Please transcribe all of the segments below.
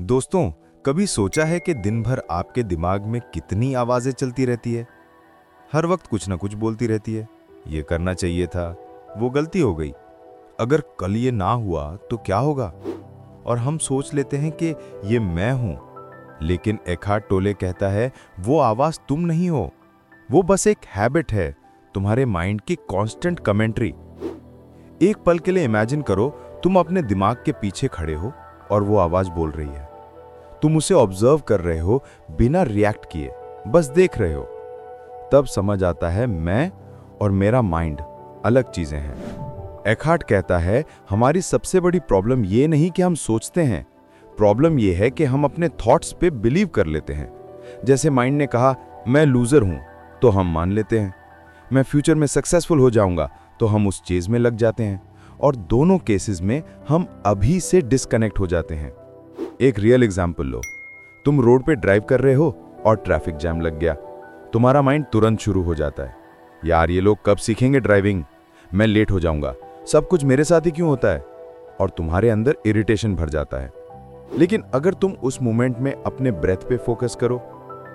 दोस्तों, कभी सोचा है कि दिन भर आपके दिमाग में कितनी आवाज़ें चलती रहती है? हर वक्त कुछ ना कुछ बोलती रहती है। ये करना चाहिए था, वो गलती हो गई। अगर कल ये ना हुआ तो क्या होगा? और हम सोच लेते हैं कि ये मैं हूँ। लेकिन एखाट टोले कहता है, वो आवाज़ तुम नहीं हो। वो बस एक हैबिट है, तुम्हारे माइंड की कांस्टेंट कमेंट्री। एक पल के लिए इमेजिन करो, तुम अपने दिमाग के पीछे खड़े हो और वो आवाज़ बोल रही है। तुम उसे ऑब्ज़र्व कर रहे हो, बिना रिएक्ट किए, बस देख रहे हो। तब समझ आता है मैं और मेरा माइंड अलग चीज़ें हैं। एखार्ट कहता है, हमारी सबसे बड़ी प्रॉब्लम ये नहीं कि हम सोचते हैं। प्रॉब्लम ये है कि हम अपने थॉट्स पे बिलीव कर लेते हैं। जैसे माइंड ने कहा, मैं लूजर हूँ तो हम मान लेते हैं। मैं फ्यूचर में सक्सेसफुल हो जाऊँगा तो हम उस चीज़ में लग जाते हैं। और दोनों केसेस में हम अभी से डिस्कनेक्ट हो जाते हैं। एक रियल एग्ज़ाम्पल लो। तुम रोड पे ड्राइव कर रहे हो और ट्रैफ़िक जैम लग गया। तुम्हारा माइंड तुरंत शुरू हो जाता है। यार, ये लोग कब सीखेंगे ड्राइविंग मैं लेट हो जाऊँगा। सब कुछ मेरे साथ ही क्यों होता है? और तुम्हारे अंदर इरिटेशन भर जाता है। लेकिन अगर तुम उस मोमेंट में अपने ब्रेथ पे फोकस करो,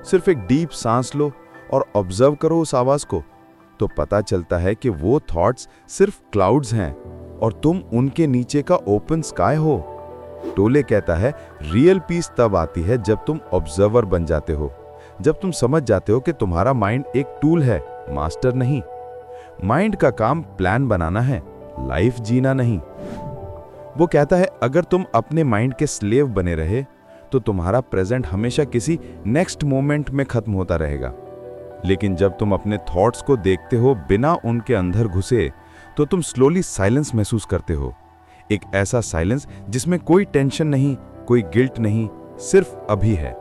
सिर्फ़ एक डीप सांस लो और ऑब्ज़र्व करो उस आवाज़ को तो पता चलता है कि वो थॉट्स सिर्फ़ क्लाउड्स हैं और तुम उनके नीचे का ओपन स्काई हो। टोले कहता है रियल पीस तब आती है जब तुम ऑब्जर्वर बन जाते हो। जब तुम समझ जाते हो कि तुम्हारा माइंड एक टूल है मास्टर नहीं। माइंड का काम प्लान बनाना है लाइफ जीना नहीं। वो कहता है, अगर तुम अपने माइंड के स्लेव बने रहे तो तुम्हारा प्रेजेंट हमेशा किसी नेक्स्ट मोमेंट में खत्म होता रहेगा। लेकिन जब तुम अपने थॉट्स को देखते हो बिना उनके अंदर घुसे तो तुम स्लोली साइलेंस महसूस करते हो। एक ऐसा साइलेंस जिसमें कोई टेंशन नहीं, कोई गिल्ट नहीं, सिर्फ़ अभी है।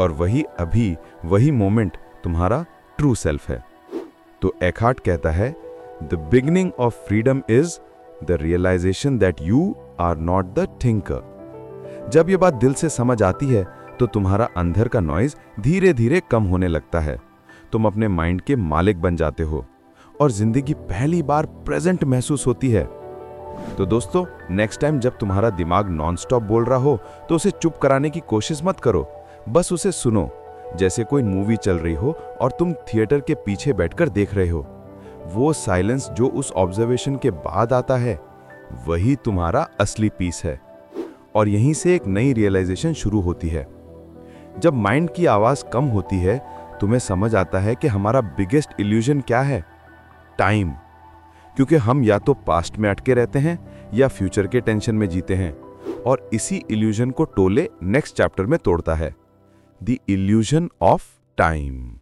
और वही अभी, वही मोमेंट तुम्हारा ट्रू सेल्फ है। तो एखार्ट कहता है the beginning of freedom is the realisation that you are not the thinker जब यह बात दिल से समझ आती है तो तुम्हारा अंदर का नॉइज़ धीरे धीरे कम होने लगता है। तुम अपने माइंड के मालिक बन जाते हो। और ज़िंदगी पहली बार प्रेजेंट महसूस होती है। तो दोस्तों नेक्स्ट टाइम जब तुम्हारा दिमाग नॉनस्टॉप बोल रहा हो तो उसे चुप कराने की कोशिश मत करो। बस उसे सुनो, जैसे कोई मूवी चल रही हो और तुम थिएटर के पीछे बैठकर देख रहे हो। वो साइलेंस जो उस ऑब्जर्वेशन के बाद आता है, वही तुम्हारा असली पीस है। और यहीं से एक नई रियलाइजेशन शुरू होती है। जब माइंड की आवाज़ कम होती है, तुम्हें समझ आता है कि हमारा बिगेस्ट इल्यूजन क्या है? टाइम क्योंकि हम या तो पास्ट में अटके रहते हैं या फ्यूचर के टेंशन में जीते हैं और इसी इल्यूजन को टोले नेक्स्ट चैप्टर में तोड़ता है। The illusion of time